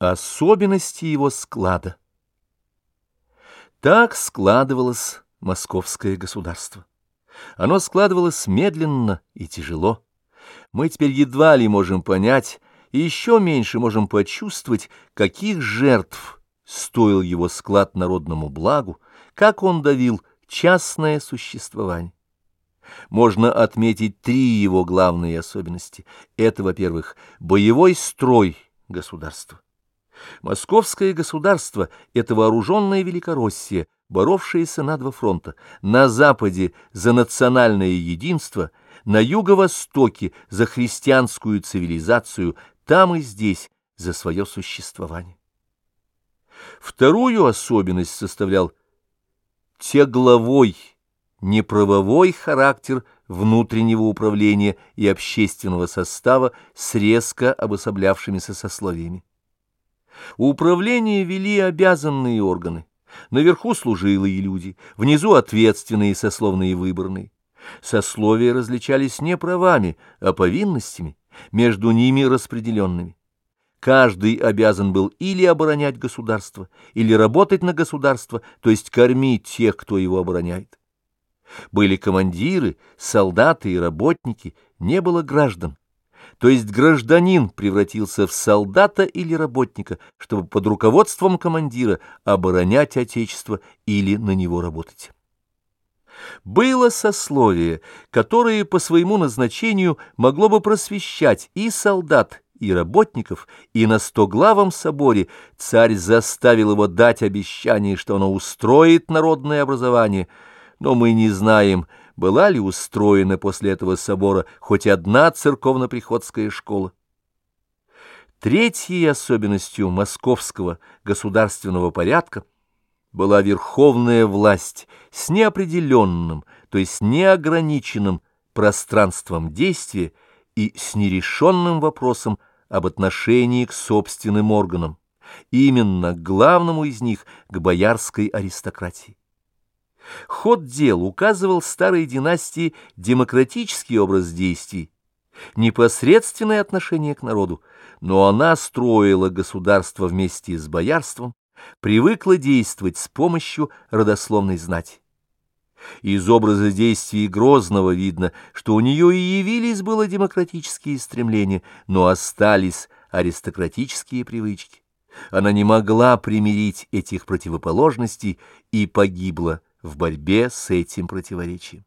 Особенности его склада. Так складывалось московское государство. Оно складывалось медленно и тяжело. Мы теперь едва ли можем понять, и еще меньше можем почувствовать, каких жертв стоил его склад народному благу, как он давил частное существование. Можно отметить три его главные особенности. Это, во-первых, боевой строй государства. Московское государство — это вооруженная Великороссия, боровшаяся на два фронта. На западе за национальное единство, на юго-востоке за христианскую цивилизацию, там и здесь за свое существование. Вторую особенность составлял тегловой, неправовой характер внутреннего управления и общественного состава с резко обособлявшимися сословиями. Управление вели обязанные органы. Наверху служилые люди, внизу ответственные сословные выборные. Сословия различались не правами, а повинностями, между ними распределенными. Каждый обязан был или оборонять государство, или работать на государство, то есть кормить тех, кто его обороняет. Были командиры, солдаты и работники, не было граждан то есть гражданин превратился в солдата или работника, чтобы под руководством командира оборонять Отечество или на него работать. Было сословие, которое по своему назначению могло бы просвещать и солдат, и работников, и на стоглавом соборе царь заставил его дать обещание, что оно устроит народное образование, но мы не знаем, была ли устроена после этого собора хоть одна церковно-приходская школа. Третьей особенностью московского государственного порядка была верховная власть с неопределенным, то есть неограниченным пространством действия и с нерешенным вопросом об отношении к собственным органам, именно главному из них, к боярской аристократии. Ход дел указывал старой династии демократический образ действий, непосредственное отношение к народу, но она строила государство вместе с боярством, привыкла действовать с помощью родословной знати. Из образа действий Грозного видно, что у нее и явились было демократические стремления, но остались аристократические привычки. Она не могла примирить этих противоположностей и погибла в борьбе с этим противоречием.